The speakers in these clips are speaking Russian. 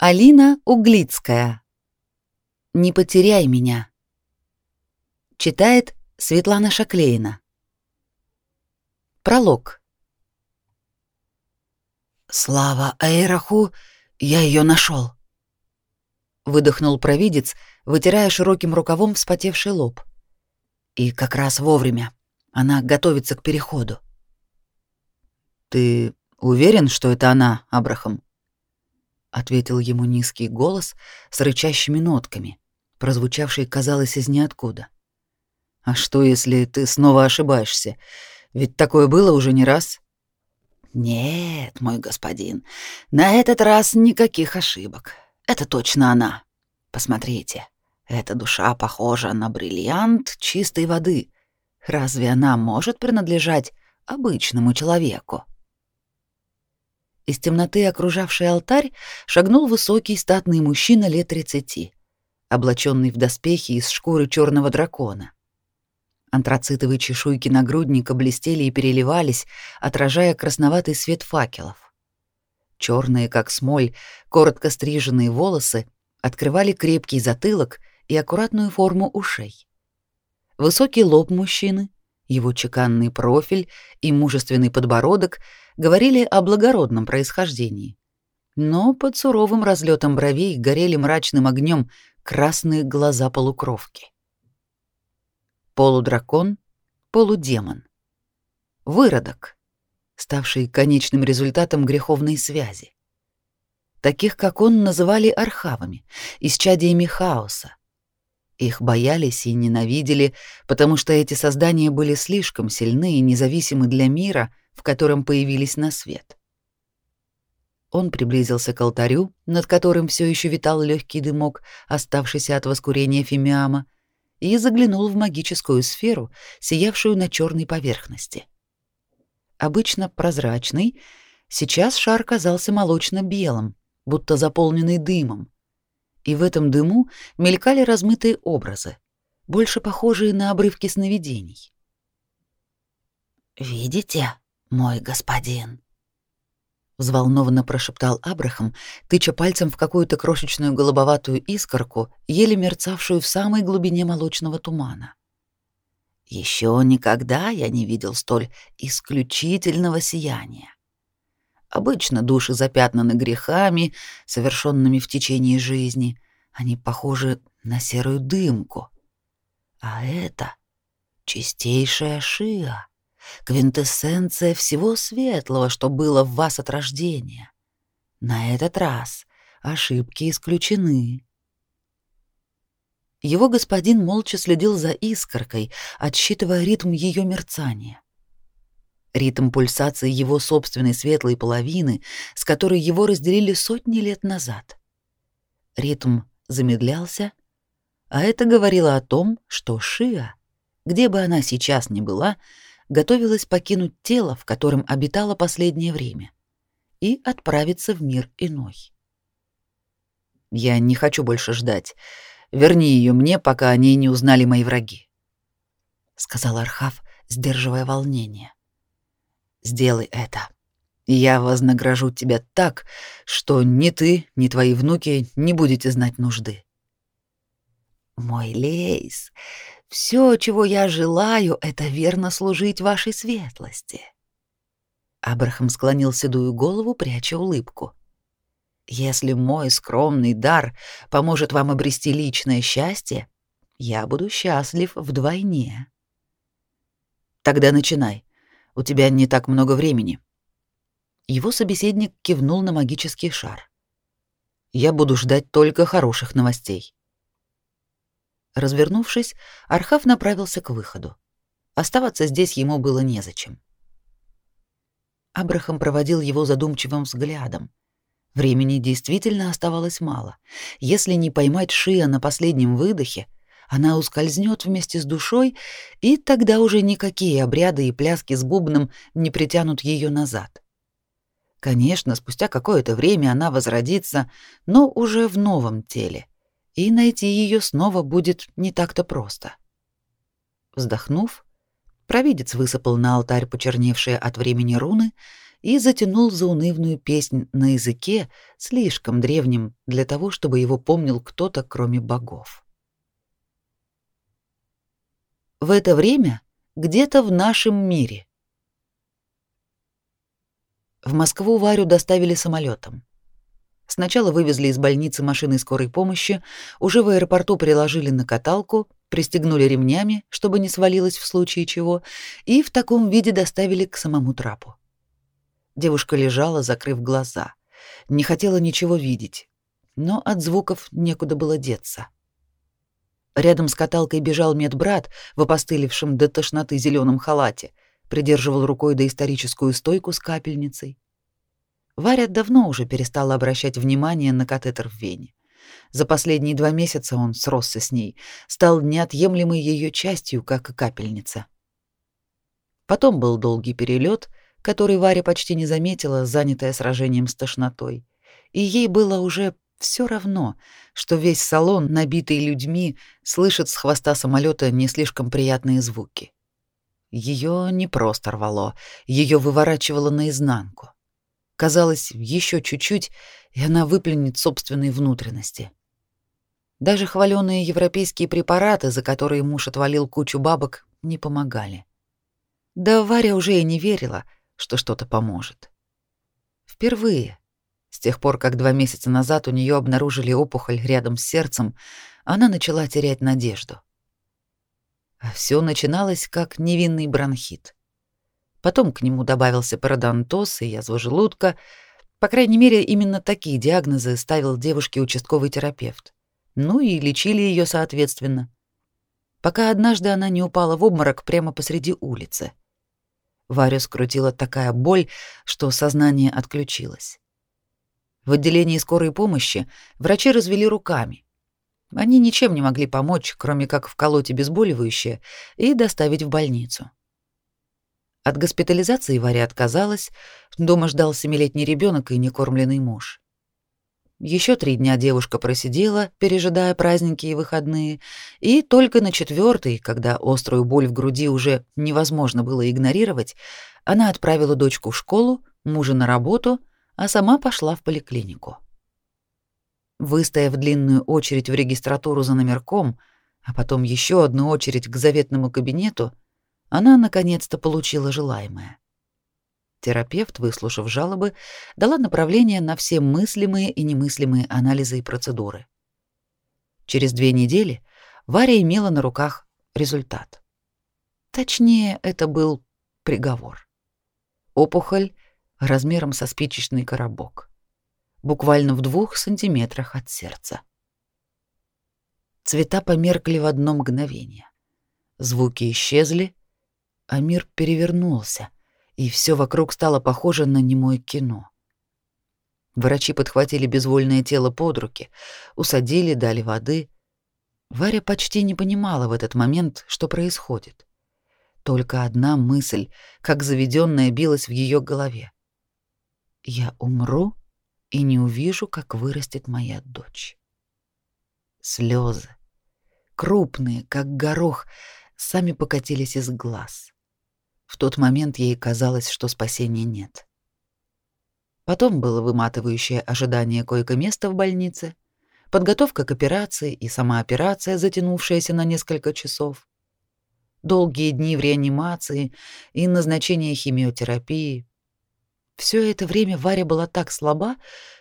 Алина Углицкая. Не потеряй меня. Читает Светлана Шаклеина. Пролог. Слава Эйраху, я ее нашел. Выдохнул провидец, вытирая широким рукавом вспотевший лоб. И как раз вовремя. Она готовится к переходу. Ты уверен, что это она, Абрахам? Ответил ему низкий голос с рычащими нотками, прозвучавший, казалось, из ниоткуда. А что, если ты снова ошибаешься? Ведь такое было уже не раз. Нет, мой господин, на этот раз никаких ошибок. Это точно она. Посмотрите, эта душа похожа на бриллиант чистой воды. Разве она может принадлежать обычному человеку? Из темноты, окружавшей алтарь, шагнул высокий статный мужчина лет тридцати, облаченный в доспехи из шкуры черного дракона. Антрацитовые чешуйки нагрудника блестели и переливались, отражая красноватый свет факелов. Черные, как смоль, коротко стриженные волосы открывали крепкий затылок и аккуратную форму ушей. Высокий лоб мужчины, его чеканный профиль и мужественный подбородок говорили о благородном происхождении. Но под суровым разлетом бровей горели мрачным огнем красные глаза полукровки. Полудракон, полудемон. Выродок, ставший конечным результатом греховной связи. Таких, как он, называли архавами, исчадиями хаоса. Их боялись и ненавидели, потому что эти создания были слишком сильны и независимы для мира, в котором появились на свет. Он приблизился к алтарю, над которым все еще витал легкий дымок, оставшийся от воскурения фимиама, и заглянул в магическую сферу, сиявшую на черной поверхности. Обычно прозрачный, сейчас шар казался молочно-белым, будто заполненный дымом, и в этом дыму мелькали размытые образы, больше похожие на обрывки сновидений. «Видите, мой господин?» взволнованно прошептал Абрахам, тыча пальцем в какую-то крошечную голубоватую искорку, еле мерцавшую в самой глубине молочного тумана. Еще никогда я не видел столь исключительного сияния. Обычно души запятнаны грехами, совершенными в течение жизни. Они похожи на серую дымку. А это чистейшая шиа, квинтэссенция всего светлого, что было в вас от рождения. На этот раз ошибки исключены. Его господин молча следил за искоркой, отсчитывая ритм ее мерцания ритм пульсации его собственной светлой половины, с которой его разделили сотни лет назад. Ритм замедлялся, а это говорило о том, что Шиа, где бы она сейчас ни была, готовилась покинуть тело, в котором обитала последнее время, и отправиться в мир иной. Я не хочу больше ждать. Верни ее мне, пока о ней не узнали мои враги, сказал Архав, сдерживая волнение. Сделай это. Я вознагражу тебя так, что ни ты, ни твои внуки не будете знать нужды. Мой Лейс, все, чего я желаю, это верно служить вашей светлости. Абрахам склонил седую голову, пряча улыбку. Если мой скромный дар поможет вам обрести личное счастье, я буду счастлив вдвойне. Тогда начинай. У тебя не так много времени. Его собеседник кивнул на магический шар. Я буду ждать только хороших новостей. Развернувшись, Архав направился к выходу. Оставаться здесь ему было незачем. Абрахам проводил его задумчивым взглядом. Времени действительно оставалось мало. Если не поймать Шия на последнем выдохе, она ускользнет вместе с душой, и тогда уже никакие обряды и пляски с бубном не притянут ее назад. Конечно, спустя какое-то время она возродится, но уже в новом теле, и найти ее снова будет не так-то просто. Вздохнув, провидец высыпал на алтарь почерневшие от времени руны и затянул заунывную песнь на языке, слишком древнем для того, чтобы его помнил кто-то, кроме богов. В это время где-то в нашем мире. В Москву Варю доставили самолетом. Сначала вывезли из больницы машины скорой помощи, уже в аэропорту приложили на каталку, пристегнули ремнями, чтобы не свалилась в случае чего, и в таком виде доставили к самому трапу. Девушка лежала, закрыв глаза. Не хотела ничего видеть, но от звуков некуда было деться. Рядом с каталкой бежал медбрат в опостылевшем до тошноты зеленом халате, придерживал рукой доисторическую стойку с капельницей. Варя давно уже перестала обращать внимание на катетер в вене. За последние два месяца он сросся с ней, стал неотъемлемой ее частью, как и капельница. Потом был долгий перелет, который Варя почти не заметила, занятая сражением с тошнотой. И ей было уже все равно, что весь салон, набитый людьми, слышит с хвоста самолета не слишком приятные звуки. Ее не просто рвало, ее выворачивало наизнанку. Казалось, еще чуть-чуть, и она выплюнет собственные внутренности. Даже хваленые европейские препараты, за которые муж отвалил кучу бабок, не помогали. Да Варя уже и не верила — что что-то поможет. Впервые, с тех пор, как два месяца назад у нее обнаружили опухоль рядом с сердцем, она начала терять надежду. А все начиналось как невинный бронхит. Потом к нему добавился пародонтоз и язва желудка. По крайней мере, именно такие диагнозы ставил девушке участковый терапевт. Ну и лечили ее соответственно. Пока однажды она не упала в обморок прямо посреди улицы — Варю скрутила такая боль, что сознание отключилось. В отделении скорой помощи врачи развели руками. Они ничем не могли помочь, кроме как вколоть обезболивающее и доставить в больницу. От госпитализации Варя отказалась, дома ждал семилетний ребенок и некормленный муж. Еще три дня девушка просидела, пережидая праздники и выходные, и только на четвертый, когда острую боль в груди уже невозможно было игнорировать, она отправила дочку в школу, мужа на работу, а сама пошла в поликлинику. Выстояв длинную очередь в регистратуру за номерком, а потом еще одну очередь к заветному кабинету, она наконец-то получила желаемое. Терапевт, выслушав жалобы, дала направление на все мыслимые и немыслимые анализы и процедуры. Через две недели Варя имела на руках результат. Точнее, это был приговор. Опухоль размером со спичечный коробок, буквально в двух сантиметрах от сердца. Цвета померкли в одно мгновение. Звуки исчезли, а мир перевернулся — и все вокруг стало похоже на немое кино. Врачи подхватили безвольное тело под руки, усадили, дали воды. Варя почти не понимала в этот момент, что происходит. Только одна мысль, как заведенная, билась в ее голове. «Я умру и не увижу, как вырастет моя дочь». Слезы, крупные, как горох, сами покатились из глаз. В тот момент ей казалось, что спасения нет. Потом было выматывающее ожидание койко-места в больнице, подготовка к операции и сама операция, затянувшаяся на несколько часов, долгие дни в реанимации и назначение химиотерапии. Все это время Варя была так слаба,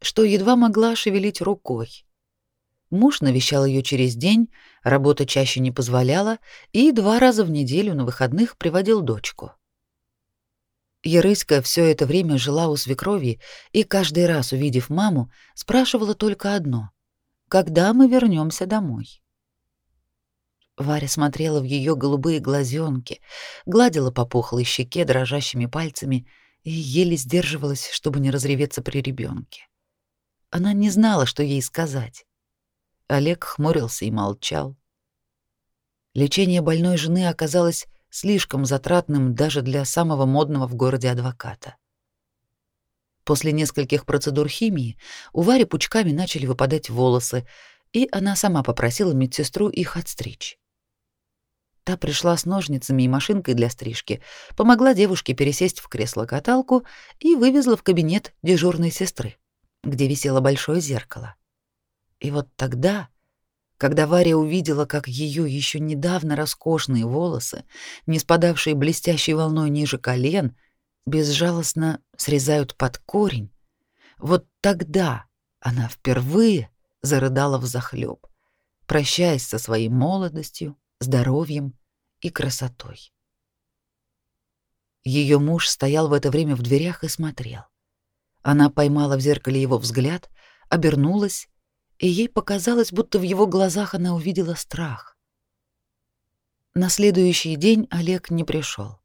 что едва могла шевелить рукой. Муж навещал ее через день, работа чаще не позволяла, и два раза в неделю на выходных приводил дочку. Ерыська все это время жила у свекрови и каждый раз, увидев маму, спрашивала только одно: когда мы вернемся домой? Варя смотрела в ее голубые глазенки, гладила по пухлой щеке дрожащими пальцами и еле сдерживалась, чтобы не разреветься при ребенке. Она не знала, что ей сказать. Олег хмурился и молчал. Лечение больной жены оказалось слишком затратным даже для самого модного в городе адвоката. После нескольких процедур химии у Вари пучками начали выпадать волосы, и она сама попросила медсестру их отстричь. Та пришла с ножницами и машинкой для стрижки, помогла девушке пересесть в кресло-каталку и вывезла в кабинет дежурной сестры, где висело большое зеркало. И вот тогда, когда Варя увидела, как ее еще недавно роскошные волосы, не спадавшие блестящей волной ниже колен, безжалостно срезают под корень, вот тогда она впервые зарыдала в захлеб, прощаясь со своей молодостью, здоровьем и красотой. Ее муж стоял в это время в дверях и смотрел. Она поймала в зеркале его взгляд, обернулась, и ей показалось, будто в его глазах она увидела страх. На следующий день Олег не пришел.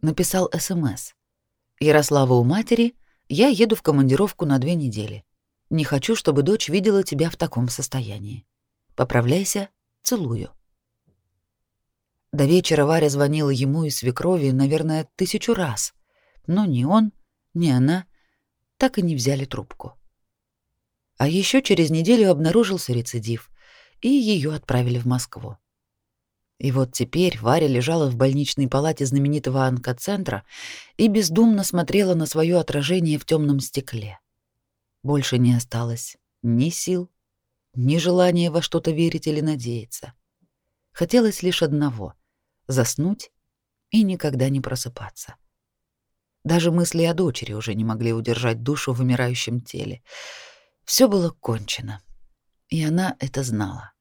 Написал СМС. «Ярослава у матери, я еду в командировку на две недели. Не хочу, чтобы дочь видела тебя в таком состоянии. Поправляйся, целую». До вечера Варя звонила ему и свекрови, наверное, тысячу раз, но ни он, ни она так и не взяли трубку. А еще через неделю обнаружился рецидив, и ее отправили в Москву. И вот теперь Варя лежала в больничной палате знаменитого онкоцентра и бездумно смотрела на свое отражение в темном стекле. Больше не осталось ни сил, ни желания во что-то верить или надеяться. Хотелось лишь одного заснуть и никогда не просыпаться. Даже мысли о дочери уже не могли удержать душу в умирающем теле. Все было кончено, и она это знала.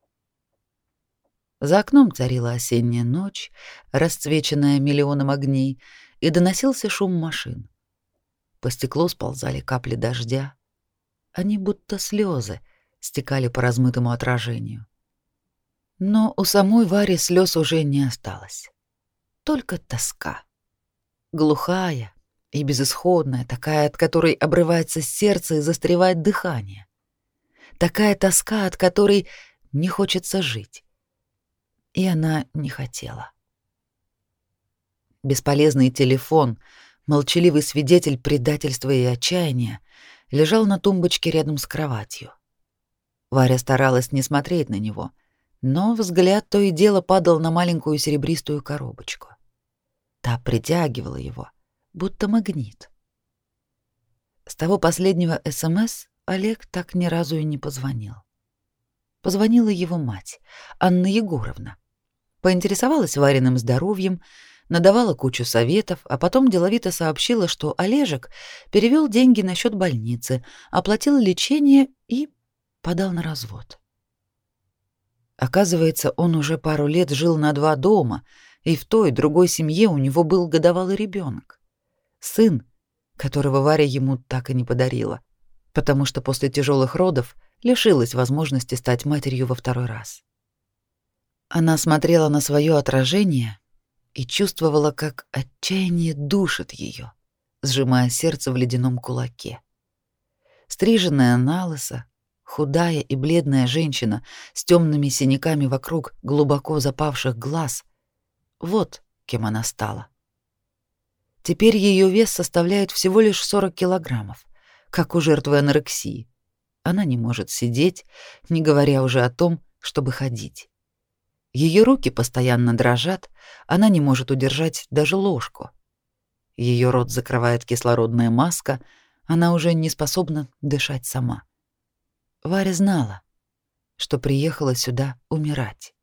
За окном царила осенняя ночь, расцвеченная миллионом огней, и доносился шум машин. По стеклу сползали капли дождя. Они будто слезы стекали по размытому отражению. Но у самой Вари слез уже не осталось. Только тоска. Глухая и безысходная, такая, от которой обрывается сердце и застревает дыхание. Такая тоска, от которой не хочется жить. И она не хотела. Бесполезный телефон, молчаливый свидетель предательства и отчаяния, лежал на тумбочке рядом с кроватью. Варя старалась не смотреть на него — но взгляд то и дело падал на маленькую серебристую коробочку. Та притягивала его, будто магнит. С того последнего СМС Олег так ни разу и не позвонил. Позвонила его мать, Анна Егоровна. Поинтересовалась Вариным здоровьем, надавала кучу советов, а потом деловито сообщила, что Олежек перевел деньги на счет больницы, оплатил лечение и подал на развод. Оказывается, он уже пару лет жил на два дома, и в той другой семье у него был годовалый ребенок. Сын, которого Варя ему так и не подарила, потому что после тяжелых родов лишилась возможности стать матерью во второй раз. Она смотрела на свое отражение и чувствовала, как отчаяние душит ее, сжимая сердце в ледяном кулаке. Стриженная на лысо, Худая и бледная женщина с темными синяками вокруг глубоко запавших глаз. Вот кем она стала. Теперь ее вес составляет всего лишь 40 килограммов, как у жертвы анорексии. Она не может сидеть, не говоря уже о том, чтобы ходить. Ее руки постоянно дрожат, она не может удержать даже ложку. Ее рот закрывает кислородная маска, она уже не способна дышать сама. Варя знала, что приехала сюда умирать.